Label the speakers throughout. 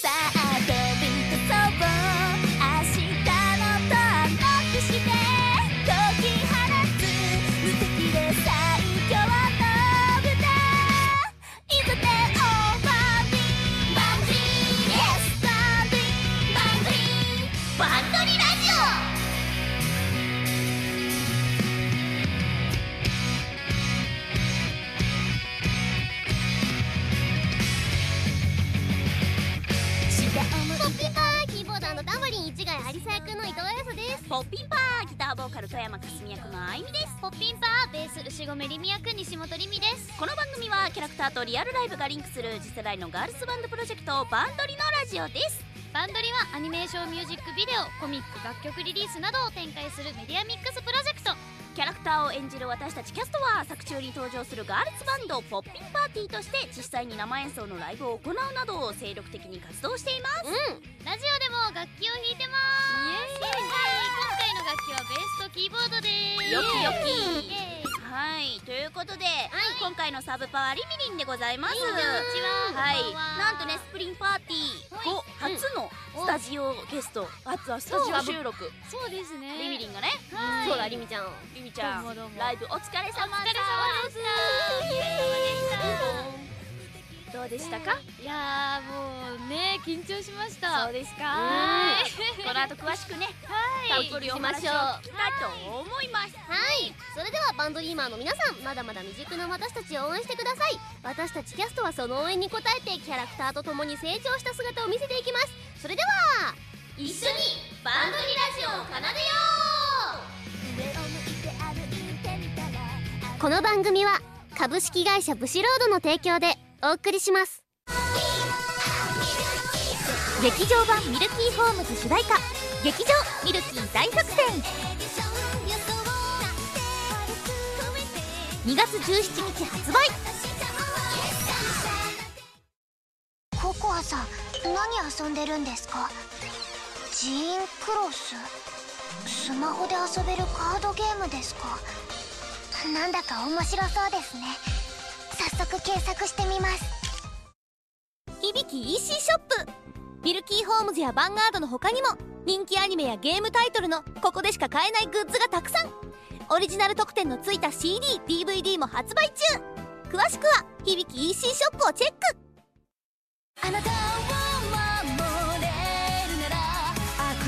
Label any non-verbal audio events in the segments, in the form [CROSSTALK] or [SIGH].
Speaker 1: さ
Speaker 2: す
Speaker 3: る次世代のガールズバンドプロジェクトバンドリのラジオです。
Speaker 2: バンドリはアニメーションミュージックビデオコミック楽曲リリースなどを展開するメディアミックスプロジェクト。
Speaker 3: キャラクターを演じる私たちキャストは作中に登場するガールズバンドポッピンパーティーとして実際に生演奏のライブを行うなど精力的に活動しています。
Speaker 2: うん。ラジオでも楽器を弾いてますイエーイ。今回の楽器はベースとキーボードです。
Speaker 3: よきよきはいということで、今回のサブパーリミリンでございます。
Speaker 2: は。
Speaker 3: はい。なんとねスプリンパーティー後
Speaker 2: はい。
Speaker 3: 初のスタジオゲスト初はスタジオ収録。
Speaker 2: そうですね。
Speaker 3: リミリンがね。
Speaker 2: はい。
Speaker 4: そうだりみちゃん。
Speaker 3: リミちゃんライブお疲れ様
Speaker 2: お疲れ様でした
Speaker 3: どうでしたか？
Speaker 4: いやーもうね緊張しました。
Speaker 3: そうですか。
Speaker 4: はい
Speaker 3: この後詳しくねたっぷりお話を聞きたいと思います。
Speaker 2: はい。それではバンドリーマーの皆さんまだまだ未熟な私たちを応援してください。私たちキャストはその応援に応えてキャラクターと共に成長した姿を見せていきます。それでは一緒にバンドリラジオを奏でよう。この番組は株式会社ブシロードの提供でお送りします。劇場版ミルキーホームズ主題歌。劇場ミルキー大作戦。2月17日発売。
Speaker 1: ココアさん何遊んでるんですか？ジーンクロス。スマホで遊べるカードゲームですか？なんだか面白そうですね。早速検索してみます。
Speaker 2: 響き EC ショップ。ミルキーホームズやヴァンガードの他にも人気アニメやゲームタイトルのここでしか買えないグッズがたくさん。オリジナル特典のついた CDDVD も発売中。詳しくは響き EC ショップをチェック。
Speaker 1: あなたを守れるなら悪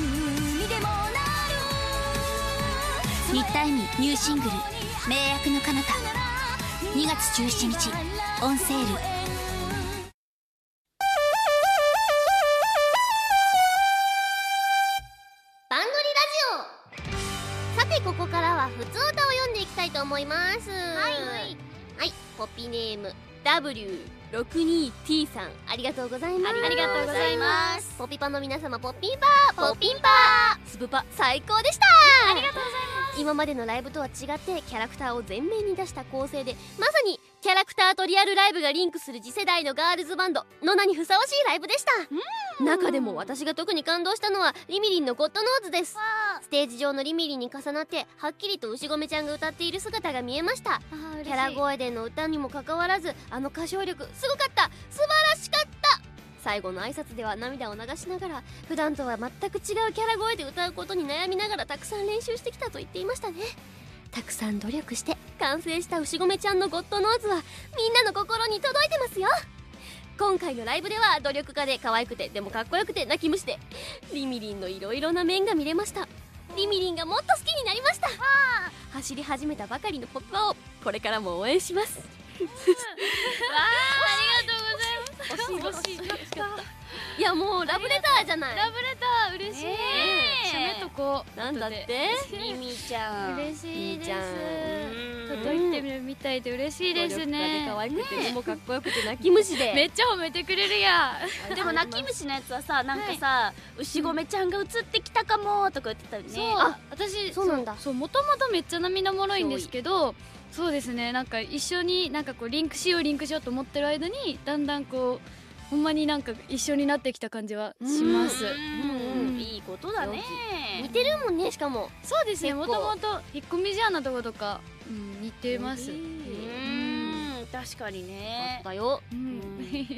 Speaker 1: に
Speaker 3: ニューシングル「名役の彼方」2月17日オンセール。
Speaker 2: バンドリラジオ。さてここからは普通歌を読んでいきたいと思います。はいはい。ポッピーネーム W62T さん。ありがとうございます。
Speaker 3: ありがとうございます。
Speaker 2: ポピパの皆様ポッピンパー。ポッピンパー。スプパ最高でした。ありがとうございます今までのライブとは違ってキャラクターを前面に出した構成でまさにキャラクターとリアルライブがリンクする次世代のガールズバンドの名にふさわしいライブでした。中でも私が特に感動したのはリミリンのゴッドノーズです。ステージ上のリミリンに重なってはっきりと牛込ちゃんが歌っている姿が見えました。キャラ声での歌にもかかわらずあの歌唱力すごかった。素晴らしかった最後の挨拶では涙を流しながら普段とは全く違うキャラ声で歌うことに悩みながらたくさん練習してきたと言っていましたね。たくさん努力して完成した牛込ちゃんのゴッドノーズはみんなの心に届いてますよ。今回のライブでは努力家で可愛くてでもかっこよくて泣き虫でリミリンのいろいろな面が見れました。リミリンがもっと好きになりました。走り始めたばかりのポップアをこれからも応援します惜しい惜しいいやもうラブレターじゃない。
Speaker 4: ラブレター嬉しい、
Speaker 3: ねえ。
Speaker 4: しゃべとこう
Speaker 2: なんだって？
Speaker 3: リミちゃん。
Speaker 4: 嬉しいです。
Speaker 2: ちゃん。
Speaker 4: 届いてるみたいで嬉しいですね。
Speaker 2: で可愛くてでもかっこよくて泣き虫で。[LAUGHS]
Speaker 4: めっちゃ褒めてくれるやん。
Speaker 3: でも泣き虫のやつはさなんかさ、牛込ちゃんが映ってきたかもとか言ってたよね。
Speaker 4: そう。
Speaker 2: あ
Speaker 4: 私
Speaker 2: そうなんだ。
Speaker 4: そうもともとめっちゃ涙もろいんですけどそうですね。なんか一緒になんかこうリンクしようリンクしようと思ってる間にだんだんこうほんまになんか一緒になってきた感じはします。
Speaker 3: いいことだね。
Speaker 2: 似てるもんねしかも。
Speaker 4: そうですね。もともと引っ込み思案なとことか、うん、似てます。
Speaker 3: うん確かに
Speaker 2: あっ
Speaker 3: ね
Speaker 2: たよ。
Speaker 4: うん。
Speaker 2: ね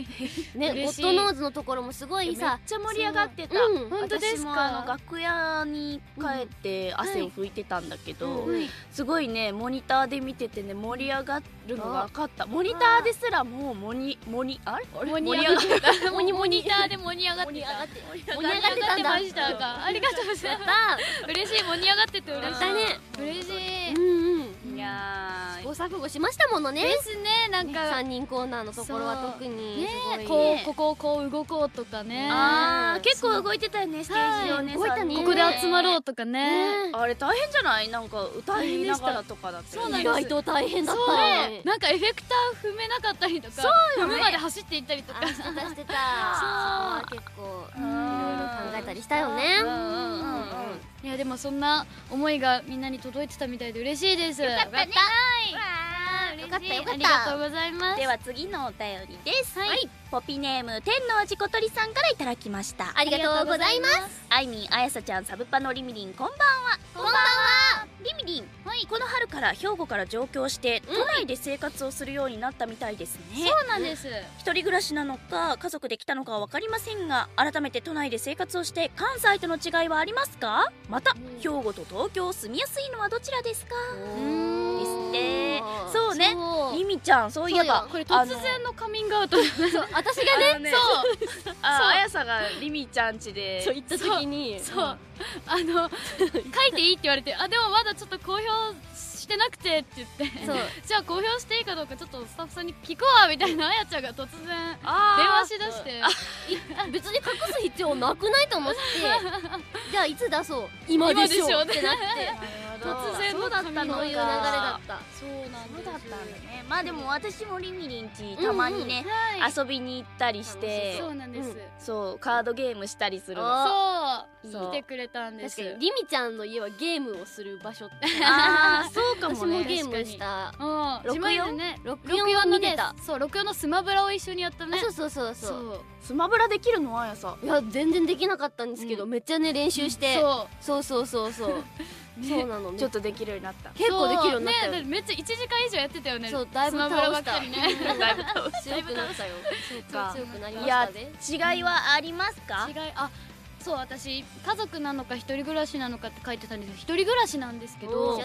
Speaker 2: ゴッドノーズのところもすごい
Speaker 3: めっ
Speaker 2: さ
Speaker 3: ちゃ盛り上がってた、
Speaker 2: うん。
Speaker 4: 本当ですか。
Speaker 3: 楽屋に帰って汗を拭いてたんだけど、
Speaker 2: うん。うん。
Speaker 3: すごいねモニターで見ててね盛り上がるのが分かった。モニターですらもうモニモニあれ？
Speaker 4: 盛り上がってた。
Speaker 2: モニ [LAUGHS] モニ
Speaker 4: ターで盛り上がってた。
Speaker 2: 盛り上がって
Speaker 3: 盛り
Speaker 2: 盛り上がってたんだ
Speaker 4: ましたか？ありがとうございます。嬉しい盛り上がってて嬉しい。嬉しい。
Speaker 2: たうんうん。
Speaker 3: いや
Speaker 2: 試行錯誤しましたものね。
Speaker 4: ですねなんか。
Speaker 2: 三人コーナーのところは特に。
Speaker 4: ねこうここをこう動こうとかね。
Speaker 3: あー
Speaker 2: うん。
Speaker 3: 結構動いてたよねステージをね、
Speaker 4: ここで集まろうとかね。
Speaker 2: ね。
Speaker 3: あれ大変じゃない？なんか歌いながらとかだって
Speaker 4: そうなんです
Speaker 2: 意外と大変だっ
Speaker 4: そう。
Speaker 2: たね
Speaker 4: なんかエフェクター踏めなかったりとか
Speaker 3: よね。
Speaker 4: 踏むまで走っていったりとか。
Speaker 2: あしてたしてた。
Speaker 4: そう。
Speaker 2: 結構いろいろ
Speaker 3: うん
Speaker 2: 考えたりしたよね。
Speaker 3: うん。うんうんうん
Speaker 4: いやでもそんな思いがみんなに届いてたみたいで嬉しいです。よかったね。はい
Speaker 2: よかったよかった。
Speaker 4: ありがとうございます。
Speaker 3: では次のお便りです。
Speaker 4: はい。
Speaker 3: ポピネーム天の味小鳥さんからいただきました。
Speaker 2: ありがとうございます。
Speaker 3: あいみんあやさちゃんサブパのリミリンこんばんは。
Speaker 2: こんばんは。
Speaker 3: リミリン、この春から兵庫から上京して都内で生活をするようになったみたいですね、
Speaker 4: そうなんです。
Speaker 3: 一人暮らしなのか家族で来たのかは分かりませんが改めて都内で生活をして関西との違いはありますか？また
Speaker 2: うん。
Speaker 3: 兵庫と東京住みやすいのはどちらですか？
Speaker 2: うん。
Speaker 3: ですってね。
Speaker 2: そう
Speaker 3: リミちゃんそういえば。
Speaker 4: これ突然のカミングアウト。
Speaker 2: 私がね
Speaker 3: ね。
Speaker 4: そう。
Speaker 3: ああやさがリミちゃんちで。
Speaker 2: そう言った時に。
Speaker 4: そう。あの書いていいって言われてあでもまだちょっと公表してなくてって言って。
Speaker 2: そう。[LAUGHS]
Speaker 4: じゃあ公表していいかどうかちょっとスタッフさんに聞くわみたいな。あやちゃんが突然電話しだして。
Speaker 2: 別に隠す必要なくないと思って。[LAUGHS] じゃあいつ出そう。今でしょ
Speaker 4: 今でしょ
Speaker 2: ってなって [LAUGHS]
Speaker 4: 突然
Speaker 3: そうだったの？か
Speaker 2: そういう流れだった。
Speaker 4: そうなん
Speaker 3: そうだったんだねまあでも私もリミリンちたまにね、
Speaker 4: はい。
Speaker 3: 遊びに行ったりして
Speaker 4: そうなんです、
Speaker 2: うん。
Speaker 3: そうカードゲームしたりするの。
Speaker 2: あ
Speaker 4: そう。来てくれたんです。
Speaker 2: 確かにリミちゃんの家はゲームをする場所って。
Speaker 3: ああそうか
Speaker 2: 私
Speaker 3: もね。
Speaker 2: もゲームした。
Speaker 4: うん。自前でね
Speaker 2: 64は見てた。
Speaker 4: そう64のスマブラを一緒にやったね。
Speaker 2: あそうそうそうそ
Speaker 4: そう。
Speaker 2: う
Speaker 3: スマブラできるの？あやさ
Speaker 2: いや全然できなかったんですけど、
Speaker 3: う
Speaker 2: めっちゃね練習して、
Speaker 4: そ
Speaker 2: そうそうそうそう。
Speaker 4: ね [LAUGHS]
Speaker 2: そうなの
Speaker 3: ちょっとできるようになった。
Speaker 4: う
Speaker 2: 結構できるようになった
Speaker 4: ね。めっちゃ1時間以上やってたよね。
Speaker 2: そうだいぶ倒した。
Speaker 4: っかりね。[LAUGHS]
Speaker 3: だいぶ倒し
Speaker 2: 強くなったよ。そう
Speaker 3: か。
Speaker 2: 強くなりましたね。
Speaker 3: 違いはありますか？
Speaker 4: 違いあそう私家族なのか一人暮らしなのかって書いてたんですけど一人暮らしなんですけど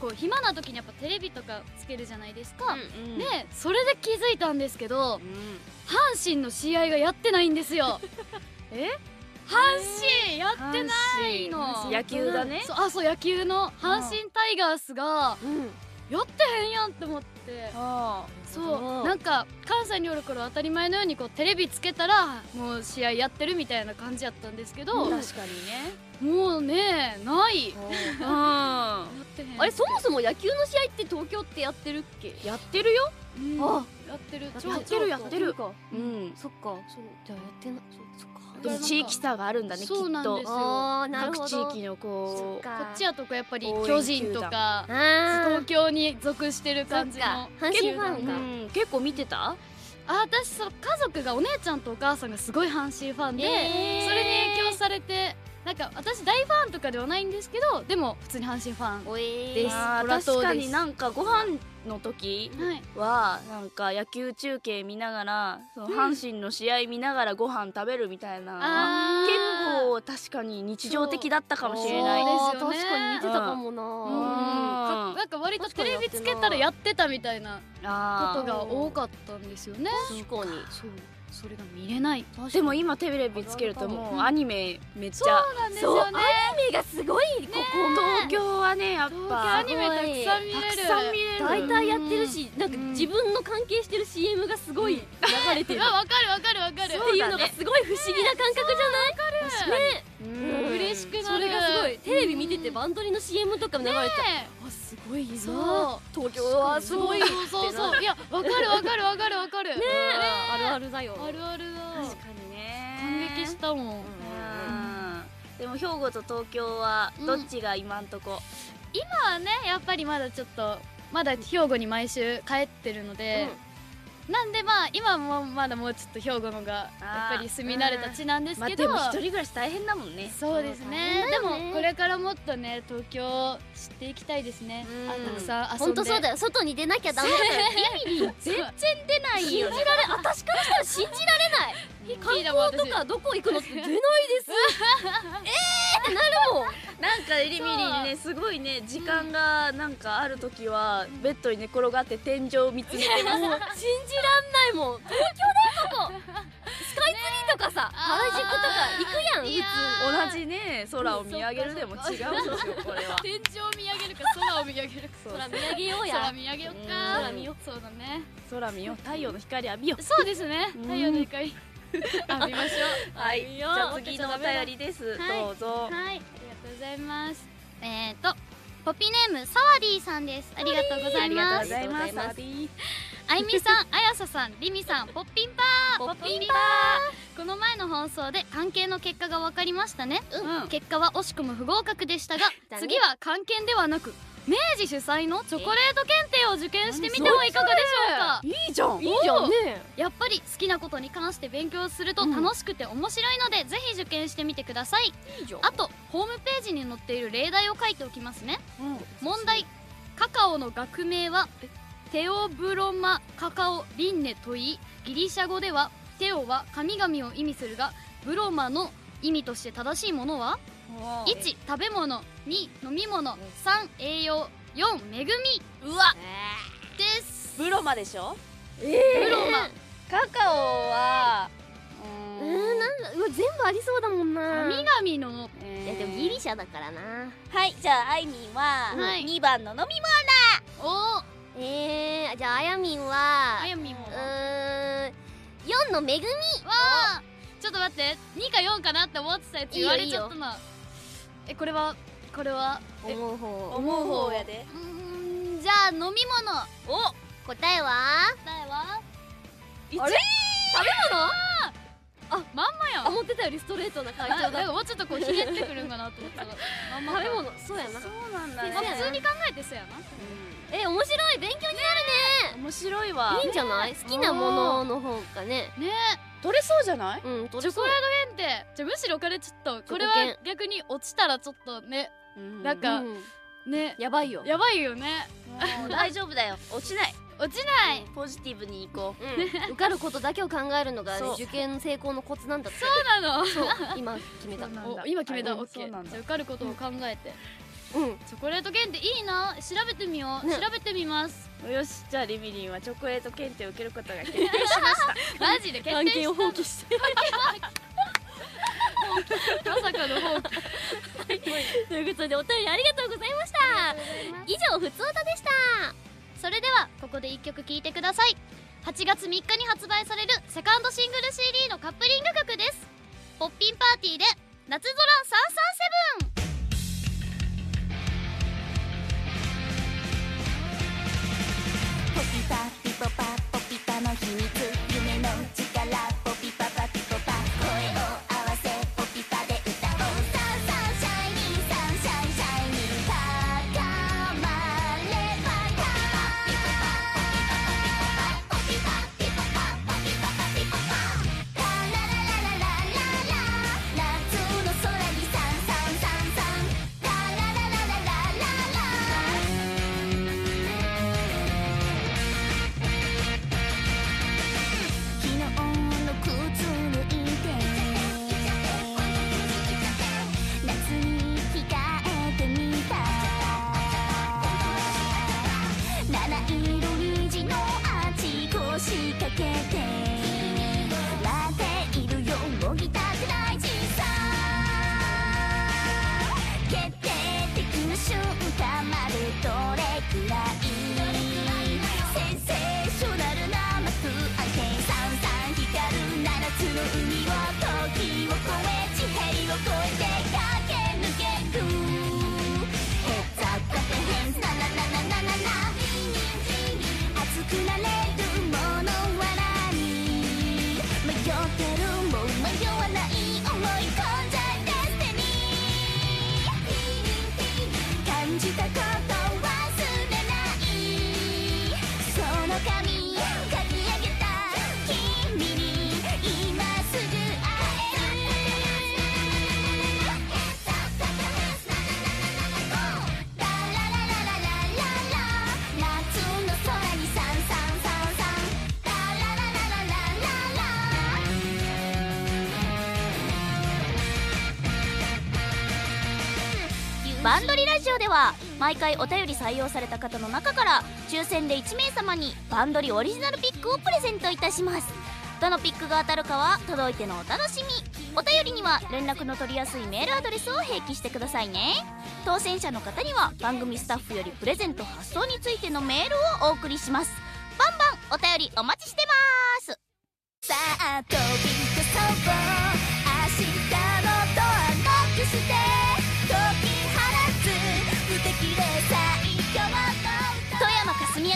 Speaker 4: こう暇な時にやっぱテレビとかつけるじゃないですか、
Speaker 3: うん
Speaker 4: でそれで気づいたんですけど
Speaker 3: うん。
Speaker 4: 阪神の試合がやってないんですよ。[LAUGHS]
Speaker 3: え？
Speaker 4: 阪神やってないの。
Speaker 3: 野球だね。
Speaker 4: そうあそう野球の阪神タイガースが
Speaker 2: うん。
Speaker 4: やってへんやんって思って。
Speaker 3: あ。
Speaker 4: そう。なんか関西におる頃当たり前のようにこうテレビつけたらもう試合やってるみたいな感じやったんですけど、
Speaker 3: 確かにね。
Speaker 4: もうねない。や
Speaker 3: うん。
Speaker 2: あれそもそも野球の試合って東京ってやってるっけ？
Speaker 3: やってるよ。
Speaker 4: うん。
Speaker 2: あ。
Speaker 4: やってる。
Speaker 2: や
Speaker 3: ってるやってる
Speaker 2: か
Speaker 3: うん。
Speaker 2: そっか。そう。じゃあやってなそそっか
Speaker 3: でも地域差があるんだねきっ
Speaker 4: そうなん
Speaker 3: と各地域のこう
Speaker 2: か。
Speaker 4: こっちやとこやっぱり巨人とか東京に属してる感じの。
Speaker 2: 阪神ファン
Speaker 3: 結構見てた？
Speaker 4: あ私その家族がお姉ちゃんとお母さんがすごい阪神ファンで、
Speaker 2: へー。
Speaker 4: それに影響されてなんか私大ファンとかではないんですけどでも普通に阪神ファンです。
Speaker 3: あ確かになんかご飯の時
Speaker 4: は
Speaker 3: なんか野球中継見ながらその阪神の試合見ながらご飯食べるみたいな結構確かに日常的だったかもしれない。
Speaker 4: ですよね。
Speaker 2: 確かに見てたかも
Speaker 4: うん。
Speaker 2: な
Speaker 3: うん。
Speaker 4: かなんか割とテレビつけたらやってたみたいなこ
Speaker 3: あ
Speaker 4: とが多かったんですよね。
Speaker 2: 確かに。
Speaker 4: そうそれが見れない。
Speaker 3: ーでも今テレビつけるともうアニメめっちゃ。
Speaker 4: そうなんですよね。
Speaker 2: 目がすごいこ
Speaker 3: 東京はねやっぱ
Speaker 4: アニメたくさん見れる。
Speaker 3: たくさん見れる
Speaker 2: こ大体やってるしなんか
Speaker 3: うん
Speaker 2: 自分の関係してる CM がすごい流れてる。[LAUGHS]
Speaker 4: あわかるわかるわかる。
Speaker 2: っていうのがすごい不思議な感覚じゃない？ね。
Speaker 3: うん
Speaker 4: 嬉しくなる。
Speaker 2: それがすごい。テレビ見ててバンドリの CM とか流れて
Speaker 4: ね
Speaker 2: あすごいな
Speaker 4: そう。
Speaker 2: 東京はすごい。
Speaker 4: そう。そう。そう。いやわかるわかるわかるわかる。ね
Speaker 2: あるあるだよ。
Speaker 4: あるあるだ
Speaker 3: 確かにね。
Speaker 4: 感激したもん。
Speaker 3: でも兵庫と東京はどっちが今んとこ、
Speaker 4: 今はねやっぱりまだちょっとまだ兵庫に毎週帰ってるので、なんでまあ今もまだもうちょっと兵庫のがやっぱり住み慣れた地なんですけど、
Speaker 3: まあでも一人暮らし大変だもんね。
Speaker 4: そうですね。
Speaker 2: ね。
Speaker 4: もこれからもっとね東京知っていきたいですね。
Speaker 2: うん。
Speaker 4: あたくさん遊んで。
Speaker 2: 本当そうだよ。外に出なきゃダメだから
Speaker 3: 全然出ないよ。
Speaker 2: 信じられ私からしたら信じられない。観光とかどこ行くのって出ないです。[LAUGHS] えーってなるもん
Speaker 3: なんかリミリンねすごいね時間がなんかある時はベッドに寝転がって天井を見つめてます。
Speaker 2: もう信じらんないもん。東京だよここスカイツリーとかさ原宿とか行くやん
Speaker 4: いや
Speaker 2: 普
Speaker 4: ー
Speaker 3: 同じね空を見上げるでも違うんですよこれは。
Speaker 4: 天井を見上げるか空を見上げるか。
Speaker 2: 空見上げよう
Speaker 4: 空
Speaker 2: や
Speaker 4: 見上げよう
Speaker 3: うん。
Speaker 4: か
Speaker 2: 空見よ
Speaker 4: そうだね。
Speaker 3: 空見よう。太陽の光浴びよう。
Speaker 4: そうですね。
Speaker 3: うん。
Speaker 4: 太陽の光浴びましょ [LAUGHS]
Speaker 3: はい。じゃあ次のお便りです。
Speaker 4: はい。
Speaker 3: どうぞ。
Speaker 4: うはいございます。えーとポピネームサワディさんです。ありがとうございます。
Speaker 2: ありがとうござい
Speaker 4: みさんあやささんりみさんポッピンパー。
Speaker 2: ポッピンパ
Speaker 4: この前の放送で関係の結果が分かりましたね。
Speaker 3: うん。
Speaker 4: 結果は惜しくも不合格でしたが次は関係ではなく明治主催のチョコレート検定を受験してみてはいかがでしょうか？
Speaker 3: いいじゃん。
Speaker 2: いいじゃん。ね
Speaker 4: やっぱり好きなことに関して勉強すると楽しくて面白いので、ぜひ受験してみてください。
Speaker 2: いいじゃん。
Speaker 4: あとホームページに載っている例題を書いておきますね。
Speaker 3: うん。
Speaker 4: 問題。カカオの学名はテオブロマカカオリンネといいギリシャ語ではテオは神々を意味するがブロマの意味として正しいものは？1食べ物2飲み物3栄養4恵み
Speaker 3: うわ。
Speaker 4: です。
Speaker 3: ブロマでしょ？
Speaker 4: ブロマ。
Speaker 3: カカオは
Speaker 2: うーん。なんだうわ全部ありそうだもんな。
Speaker 4: 神々の。
Speaker 2: いやでもギリシャだからな。
Speaker 3: はいじゃああいみんは
Speaker 4: はい。
Speaker 3: 2番の飲み
Speaker 4: お
Speaker 2: えー、じゃああやみんは
Speaker 4: あやみんも
Speaker 2: うーん4のめぐみ。
Speaker 4: わあちょっと待って2か4かなって思ってたやつ言われちゃったなえこれはこれは？え
Speaker 2: 思う方。
Speaker 3: 物思う方やで。
Speaker 4: うーんじゃあ飲み物。
Speaker 3: お！
Speaker 2: 答えは？
Speaker 4: 答えは？
Speaker 3: 一
Speaker 2: あれ
Speaker 4: あまんまやん。
Speaker 2: 思ってたよりストレートな回答だ。
Speaker 4: もうちょっとこうひねってくるんかなと思ったらまんまか。
Speaker 2: 食べ物？そうやな。
Speaker 3: そうなんだ
Speaker 4: まあ
Speaker 3: ね
Speaker 4: 普通に考えてそうやな。
Speaker 2: え面白い。勉強になる
Speaker 3: 面白いわ。
Speaker 2: いいんじゃない？好きなものの方がね。
Speaker 4: ね。
Speaker 3: 取れそうじゃない？
Speaker 2: うん
Speaker 4: チョコレート検定じゃあむしろこれちょっとこれは逆に落ちたらちょっとねなんか
Speaker 2: うん。
Speaker 4: ね。
Speaker 2: やばいよ。
Speaker 4: やばいよね。
Speaker 3: 大丈夫だよ。[LAUGHS] 落ちない。
Speaker 4: 落ちない。
Speaker 3: ポジティブにいこう。
Speaker 2: うん。受かることだけを考えるのが
Speaker 3: そう。
Speaker 2: 受験成功のコツなんだって。
Speaker 4: そうなの。
Speaker 2: そう。今決めた。
Speaker 4: 今決めた。
Speaker 3: あ
Speaker 4: オッケー。じゃあ受かることを考えて
Speaker 2: うん。
Speaker 4: チョコレート検定いいな。調べてみよう。
Speaker 2: ね。
Speaker 4: 調べてみます。
Speaker 3: よし。じゃあリミリンはチョコレート検定を受けることが決定しました。[LAUGHS]
Speaker 4: マジで決定した
Speaker 2: を放棄して。
Speaker 4: まさかの放棄。
Speaker 2: ということでお便りありがとうございました。以上ふつおたでした。
Speaker 4: それではここで1曲聴いてください。8月3日に発売されるセカンドシングル CD のカップリング曲です。ポッピンパーティーで夏空337
Speaker 1: ポピパピポパポピタの秘密は毎回お便り採用された方の中から抽選で1名様にバンドリオリジナルピックをプレゼントいたします。どのピックが当たるかは届いてのお楽しみ。お便りには連絡の取りやすいメールアドレスを併記してくださいね。当選者の方には番組スタッフよりプレゼント発送についてのメールをお送りします。バンバンお便りお待ちしてます。
Speaker 5: さあ飛び出そう明日のドアノックして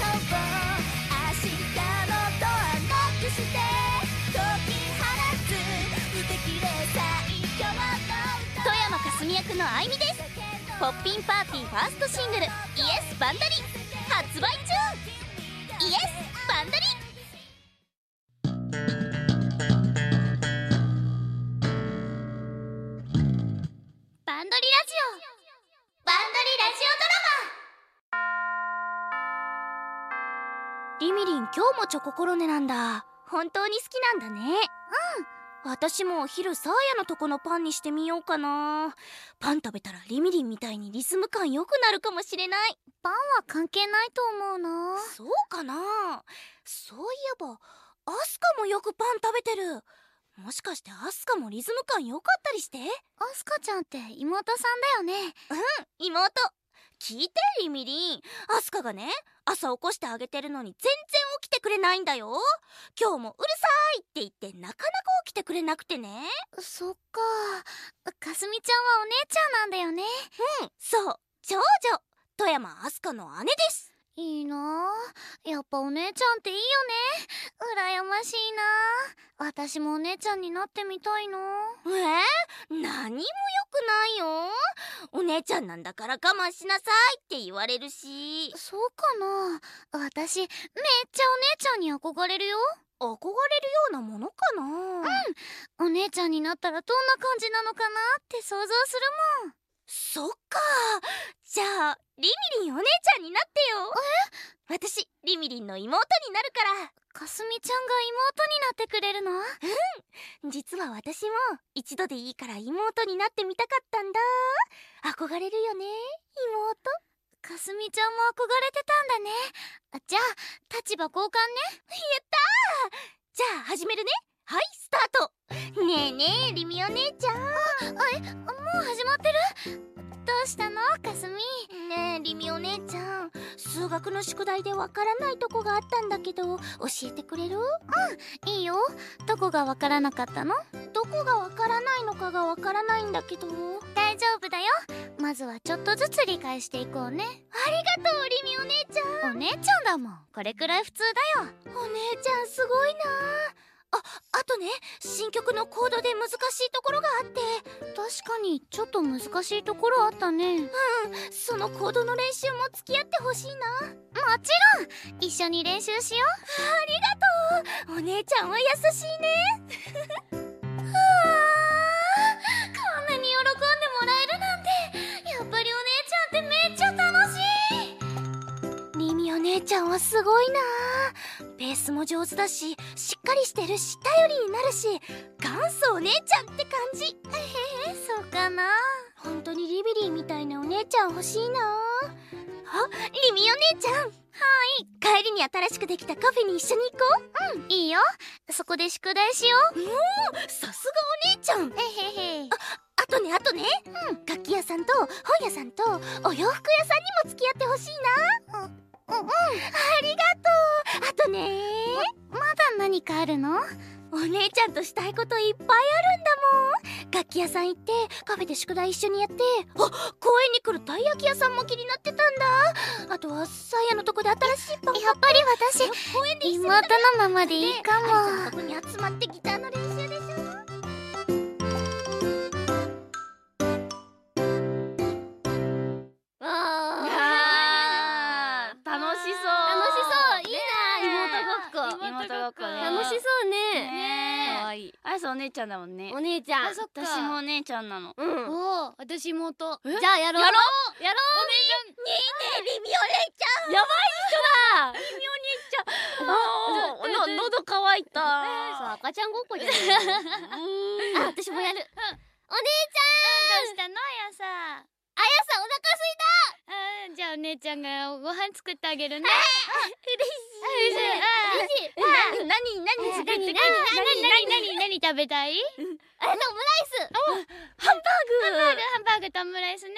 Speaker 5: 出そう明日のドアノックして解き放つ無敵で最強の
Speaker 1: 富山かすみ役のあいみです。ポッピンパーティーファーストシングル「イエスバンダリ」発売中。イエスバンダリ。チョココロネなんだ。本当に好きなんだね。うん。私もお昼サーヤのとこのパンにしてみようかな。パン食べたらリミリンみたいにリズム感良くなるかもしれない。
Speaker 6: パンは関係ないと思うな。
Speaker 1: そうかな。そういえばアスカもよくパン食べてる。もしかしてアスカもリズム感良かったりして？
Speaker 6: アスカちゃんって妹さんだよね。
Speaker 1: 妹聞いてリミリンアスカがね朝起こしてあげてるのに全然起きてくれないんだよ。今日もうるさいって言ってなかなか起きてくれなくてね。
Speaker 6: そっか。かすみちゃんはお姉ちゃんなんだよね。
Speaker 1: うん。そう。長女。富山アスカの姉です
Speaker 6: いいな。あやっぱお姉ちゃんっていいよね。羨ましいな。私もお姉ちゃんになってみたいな。
Speaker 1: え？ー、何も良くないよ。お姉ちゃんなんだから我慢しなさいって言われるし。
Speaker 6: そうかな。私めっちゃお姉ちゃんに憧れるよ。
Speaker 1: 憧れるようなものかな？
Speaker 6: お姉ちゃんになったらどんな感じなのかなって想像するもん
Speaker 1: そっか。じゃあリミリンお姉ちゃんになってよ。え？私リミリンの妹になるから。
Speaker 6: かすみちゃんが妹になってくれるの？
Speaker 1: 実は私も一度でいいから妹になってみたかったんだ。憧れるよね妹。
Speaker 6: かすみちゃんも憧れてたんだね。あじゃあ立場交換ね。
Speaker 1: じゃあ始めるねはいスタート。ねえねえリミお姉ちゃん。
Speaker 6: もう始まってる？どうしたのかすみ？
Speaker 1: ねえリミお姉ちゃん。数学の宿題でわからないとこがあったんだけど教えてくれる？
Speaker 6: いいよ。どこがわからなかったの？
Speaker 1: どこがわからないのかがわからないんだけど。
Speaker 6: 大丈夫だよ。まずはちょっとずつ理解していこうね。
Speaker 1: ありがとうリミお姉ちゃん。
Speaker 6: お姉ちゃんだもん。これくらい普通だよ。
Speaker 1: お姉ちゃんすごいなああとね新曲のコードで難しいところがあって。
Speaker 6: 確かにちょっと難しいところあったね。
Speaker 1: そのコードの練習も付き合ってほしいな。
Speaker 6: もちろん一緒に練習しよ
Speaker 1: お姉ちゃんは優しいね。
Speaker 6: うこんなに喜んでもらえるなんて。やっぱりお姉ちゃんってめっちゃ楽しい。
Speaker 1: リミお姉ちゃんはすごいな。ベースも上手だししっかりしてるし頼りになるし元祖お姉ちゃんって感じ。
Speaker 6: えそうかな。
Speaker 1: 本当にリビリーみたいなお姉ちゃん欲しいな。あリミお姉ちゃん。はい。帰りに新しくできたカフェに一緒に行こ
Speaker 6: いいよ。そこで宿題しよう。
Speaker 1: うさすがお姉ちゃん。
Speaker 6: えへへ。
Speaker 1: あとねあとね、楽器屋さんと本屋さんとお洋服屋さんにも付き合ってほしいな
Speaker 6: うんうん。
Speaker 1: ありがとう。あとね。
Speaker 6: まだ何かあるの？
Speaker 1: お姉ちゃんとしたいこといっぱいあるんだもん。楽器屋さん行ってカフェで宿題一緒にやって。あ公園に来るたい焼き屋さんも気になってたんだ。あとはサーヤのとこで新しいパン
Speaker 6: やっぱり私。
Speaker 1: 公園で
Speaker 6: 妹のままでいいか
Speaker 1: アイさんの
Speaker 6: も
Speaker 1: とこに集まってギターの練習
Speaker 3: さお姉ちゃんだもんね。
Speaker 2: お姉ちゃん。
Speaker 3: 私もお姉ちゃんなの。
Speaker 2: うん。
Speaker 4: おお私妹。
Speaker 2: じゃあやろう。
Speaker 3: やろ
Speaker 2: う？やろ
Speaker 3: えビビオレちゃん。
Speaker 2: うやばい人だ。
Speaker 3: あー。の喉乾いた。
Speaker 2: そう赤ちゃんごっこじゃないあ [LAUGHS] 私もやる。お姉ちゃん。
Speaker 4: どうしたのやさ。
Speaker 2: あやさんお腹すい
Speaker 4: あーじゃあお姉ちゃんがご飯作ってあげるね。
Speaker 2: た嬉しい
Speaker 3: 何何作ってくれる
Speaker 2: 何
Speaker 4: 何何何何食べたい？
Speaker 2: あのオムライス
Speaker 3: ハンバーグ
Speaker 4: ハンバーグとオムライスね。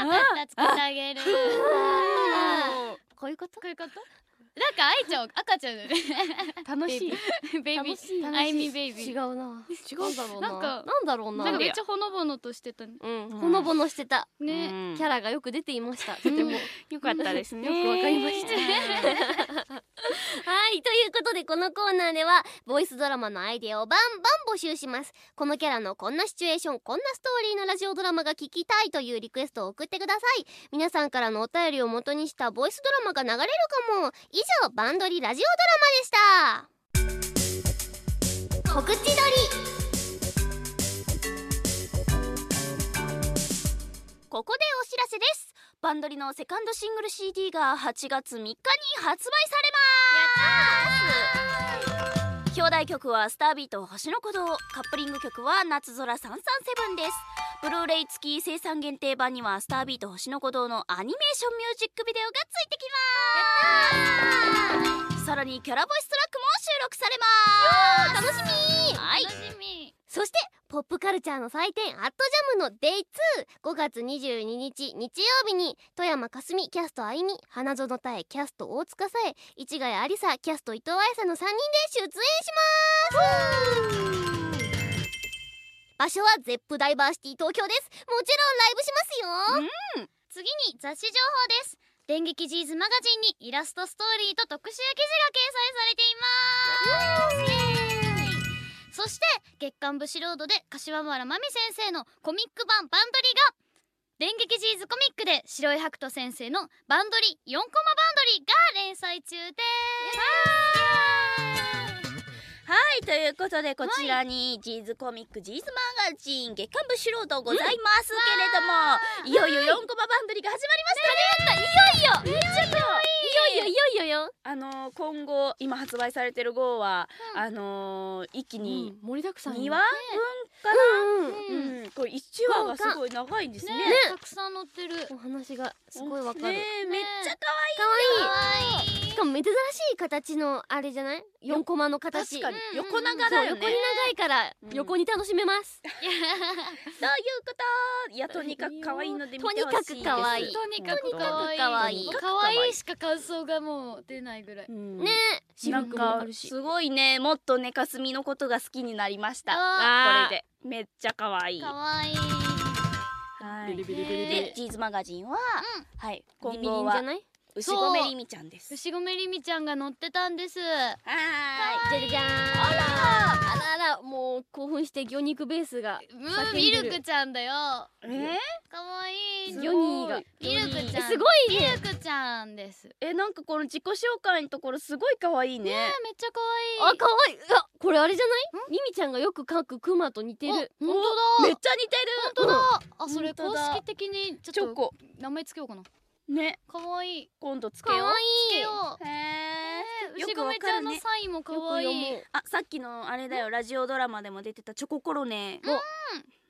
Speaker 4: うん。分かった。作ってあげる。
Speaker 2: あ。こういうこと？
Speaker 4: こういうこと？なんか愛ちゃん赤ちゃんだね。[LAUGHS]
Speaker 3: 楽しい。
Speaker 4: ベイビ
Speaker 2: 楽しい。
Speaker 4: ーアイミベイビー。
Speaker 2: 違うな。違うんだろうな。
Speaker 4: なんか
Speaker 2: なんだろうな。
Speaker 4: なんかめっちゃほのぼのとしてたね。
Speaker 2: うん。ほのぼのしてた。
Speaker 4: ね。
Speaker 3: うん。
Speaker 2: キャラがよく出ていました。とても。
Speaker 3: よかったですね。
Speaker 2: よくわかりました。[LAUGHS] はいということでこのコーナーではボイスドラマのアイデアをバンバン募集します。このキャラのこんなシチュエーションこんなストーリーのラジオドラマが聞きたいというリクエストを送ってください。皆さんからのお便りを元にしたボイスドラマが流れるかも。以上バンドリラジオドラマでした。告知撮り。
Speaker 3: ここでお知らせです。バンドリのセカンドシングル CD が8月3日に発売されます。表題曲は「スタービート星の鼓動」カップリング曲は「夏空337」です。ブルーレイ付き生産限定版には「スタービート星の鼓動」のアニメーションミュージックビデオがついてきます。さらにキャラボイストラックも収録されます楽しみはい
Speaker 4: 楽しみ
Speaker 2: そしてポップカルチャーの祭典アットジャムの Day25 月22日。日曜日に富山かすみキャストあいみ花園たえキャスト大塚さえ市ヶ谷ありさキャスト伊藤愛さんの3人で出演します場所はゼップダイバーシティ東京です。もちろんライブしますよ、
Speaker 4: 次に雑誌情報です。電撃ジーズマガジンにイラストストーリーと特集記事が掲載されています。そして月刊ブシロードで柏原真美先生のコミック版バンドリが電撃ジーズコミックで白井白人先生のバンドリ4コマバンドリが連載中です
Speaker 3: はいということでこちらにジーズコミックジーズマガジン月刊ブッシュロードございますけれども、いよいよ4コマバンドリが始まりましたね。いよいよ。めっちゃ可愛い
Speaker 2: いよいよ。いよいよよ、
Speaker 3: あのー今後今発売されてる号は、あのー一気に
Speaker 2: 盛りだくさん
Speaker 3: 2話分かな、
Speaker 2: うんうん
Speaker 3: うんこれ1話がすごい長いんですね
Speaker 4: ね
Speaker 2: ね
Speaker 4: たくさん載ってる
Speaker 2: お話がすごいわかる、
Speaker 3: ねえめっちゃ可
Speaker 2: かわいい
Speaker 4: かわいい
Speaker 2: しかも珍しい形のあれじゃない？4コマの形。
Speaker 3: 確かに。
Speaker 4: うん
Speaker 3: 横長だよね。
Speaker 2: そう横に長いから
Speaker 3: うん。
Speaker 2: 横に楽しめます、[LAUGHS]
Speaker 3: どういうこと。いやとにかく可愛いので見てほしいです。
Speaker 2: とにかく可愛い。
Speaker 4: とにかく可愛い。
Speaker 2: 可愛い。
Speaker 4: 可愛いしか感想がもう出ないぐらい。
Speaker 3: うん。
Speaker 2: ね。私
Speaker 3: なん
Speaker 2: 服もあ
Speaker 3: か
Speaker 2: るし。
Speaker 3: すごいね。もっとねかすみのことが好きになりました。これで。めっちゃ可愛い。
Speaker 4: 可愛い。
Speaker 3: はい。
Speaker 2: ビリビリビリビリ。
Speaker 3: でジーズマガジンは、はい。今
Speaker 2: ビビリ
Speaker 3: 後は
Speaker 2: ンじゃない？
Speaker 3: 牛込りみちゃんです。
Speaker 4: 牛込りみちゃんが乗ってたんです。
Speaker 3: は
Speaker 2: じゃじゃじゃーん。
Speaker 3: あら
Speaker 2: あらあらもう興奮して魚肉ベースが
Speaker 4: ミルクちゃんだよ。
Speaker 3: ー？いえ
Speaker 4: 可愛い。
Speaker 3: すごい。
Speaker 2: 魚ニーが
Speaker 4: ミルクちゃん。
Speaker 2: えすごい
Speaker 4: ミ
Speaker 2: ね
Speaker 4: ルクちゃんです。ね
Speaker 3: えなんかこの自己紹介のところすごい可愛いね。
Speaker 4: めっちゃ可愛い
Speaker 2: あ可愛いい。やこれあれじゃない？ミミちゃんがよく描くクマと似てる。
Speaker 4: お本当だ。
Speaker 3: めっちゃ似て
Speaker 4: 本当だ。あそれ公式的に
Speaker 3: る
Speaker 4: ちょっと名前つけようかな
Speaker 3: ね。
Speaker 4: 可愛い。
Speaker 3: 今度つけよう。
Speaker 2: 可愛
Speaker 4: つけ
Speaker 2: い
Speaker 4: よう。
Speaker 3: へえ
Speaker 4: 牛込ちゃんのサインも可
Speaker 2: よく
Speaker 4: 愛い
Speaker 2: 読もう。
Speaker 3: あさっきのあれだよ。ラジオドラマでも出てたチョココロネ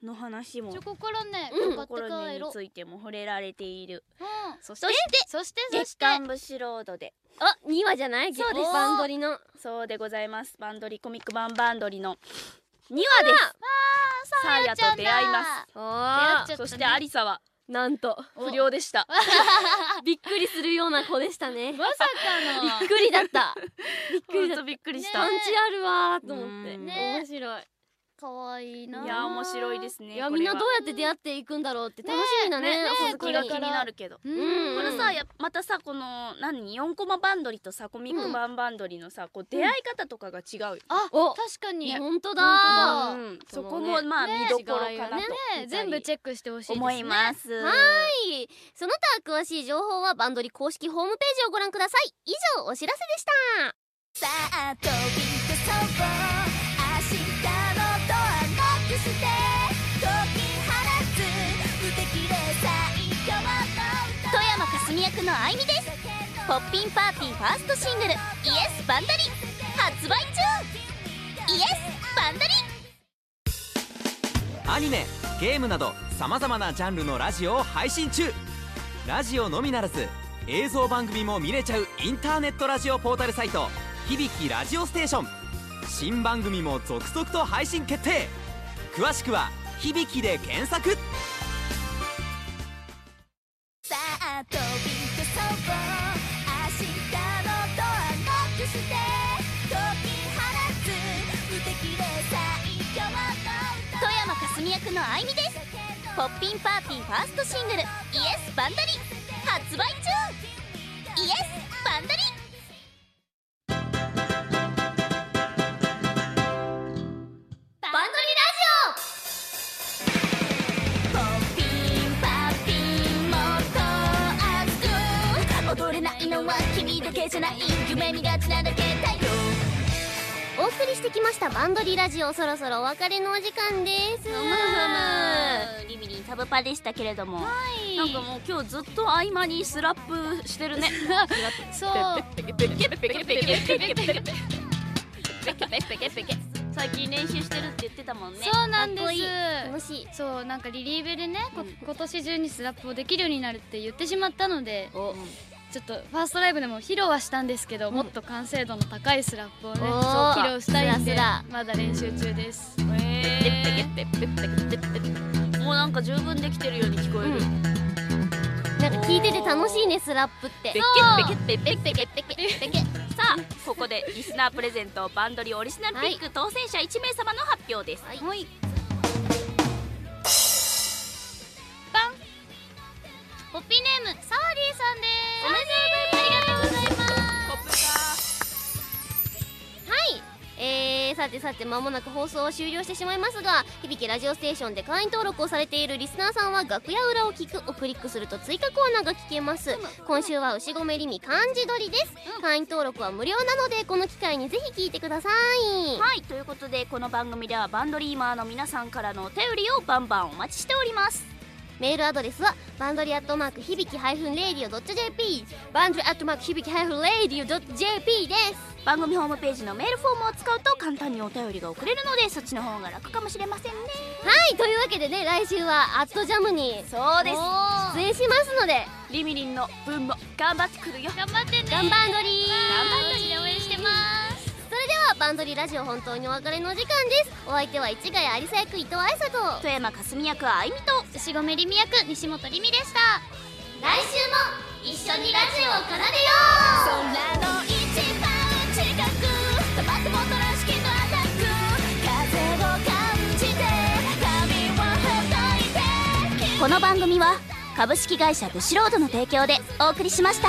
Speaker 3: の話も。
Speaker 4: チョココロネ
Speaker 2: うん。
Speaker 4: 買って
Speaker 3: コロネについても触れられている。
Speaker 4: うん。
Speaker 3: そ
Speaker 4: そしてそしてそ
Speaker 3: 月
Speaker 4: して。
Speaker 3: 刊ブシロードで。
Speaker 2: あ2話じゃない？
Speaker 3: そうです。
Speaker 2: バンドリの。
Speaker 3: そうでございます。バンドリコミック版バンドリの。2話です。サーヤと出会います。そしてアリサは。
Speaker 2: ーなんと
Speaker 3: 不良でした。[LAUGHS]
Speaker 2: びっくりするような子でしたね。
Speaker 4: まさか
Speaker 2: び
Speaker 4: の
Speaker 2: っくりだった。びっくりだった。[LAUGHS]
Speaker 3: びっくりした、
Speaker 2: パンチあるわーと思って。面白い
Speaker 4: 可愛いな。い
Speaker 3: や面白いですね
Speaker 2: いやみんなどうやって出会っていくんだろうって楽しみだね
Speaker 3: ね
Speaker 2: 続きが
Speaker 3: 続きが気になるけど。
Speaker 4: う
Speaker 2: うん。
Speaker 3: これさやまたさこの何？4コマバンドリとさコミック版バンドリのさこう出会い方とかが違うよ、
Speaker 4: あ
Speaker 2: お。
Speaker 4: 確かに。ね。
Speaker 2: 本当だ。
Speaker 4: だ。
Speaker 3: うん。そこもまあ
Speaker 2: ね
Speaker 3: 見どころかな
Speaker 2: ね。
Speaker 4: 全部チェックしてほしいですね。
Speaker 3: 思います。
Speaker 2: はい。その他詳しい情報はバンドリ公式ホームページをご覧ください。以上お知らせでした。
Speaker 1: さあ飛び出そう。明日の富山かすみ役のあいみです。
Speaker 3: ポッピンパーティーファーストシングル「イエスバンダリ」発売中。イエスバンダリ。
Speaker 7: アニメゲームなどさまざまなジャンルのラジオを配信中。ラジオのみならず映像番組も見れちゃうインターネットラジオポータルサイト「響きラジオステーション」新番組も続々と配信決定。詳しくは「響き」で検索。
Speaker 1: さあ飛び出そう明日のドアノックして解き放つ無敵で最強の
Speaker 3: 富山かすみ役のあいみです。ポッピンパーティーファーストシングル「イエスバンダリ」発売中。イエスバンダリ。
Speaker 2: りしてきましたバンドリラジオそろそろお別れのお時間です。
Speaker 3: むむむリミリンタブパでしたけれども、はい、なんかもう今日ずっと合間にスラップしてるね
Speaker 4: そう
Speaker 3: 最近練習してるって言ってたもんね
Speaker 4: そうなんです
Speaker 2: もし
Speaker 4: そうなんかリリーベルね、
Speaker 3: うん、
Speaker 4: 今年中にスラップをできるようになるって言ってしまったので、ちょっとファーストライブでも披露はしたんですけど、もっと完成度の高いスラップをね披露したいんでまだ練習中です。
Speaker 3: もうなんか十分できてるように聞こえる、
Speaker 2: なんか聞いてて楽しいねスラップって
Speaker 3: さあここでリスナープレゼントバンドリオリジナルピック当選者1名様の発表ですはい、
Speaker 4: ポッピーネームさんです
Speaker 2: おめでとうございますはい。えー、さてさて間もなく放送は終了してしまいますが響きラジオステーションで会員登録をされているリスナーさんは楽屋裏を聞くをクリックすると追加コーナーが聞けます。今週は牛込りみ漢字取りです、会員登録は無料なのでこの機会にぜひ聞いてください
Speaker 3: はいということでこの番組ではバンドリーマーの皆さん。からのお便りをバンバンお待ちしております
Speaker 2: メールアドレスはバンドリアットマーク響きハイフンレイディオ .jp バンドリアットマーク響きハイフンレイディオ .jp です。
Speaker 3: 番組ホームページのメールフォームを使うと簡単にお便りが送れるのでそっちの方が楽かもしれませんね。
Speaker 2: はいというわけでね来週はアットジャムに
Speaker 3: そうです。
Speaker 2: 出演しますので。
Speaker 3: リミリンの分も頑張ってくるよ。
Speaker 4: 頑張ってね。
Speaker 2: 頑張んどり
Speaker 4: 頑張って応援してます
Speaker 2: それではバンドリラジオ本当にお別れの時間です。お相手は市ヶ谷有沙役伊藤愛沙と。
Speaker 3: 富山かすみ役あいみと。
Speaker 4: 牛込りみ役西本りみでした。
Speaker 2: 来週も一緒にラジオを奏でよう。
Speaker 1: 空の一番近く溜まってもたらしきのアタック。風を感じて髪をほどいて
Speaker 3: この番組は株式会社ブシロードの提供でお送りしました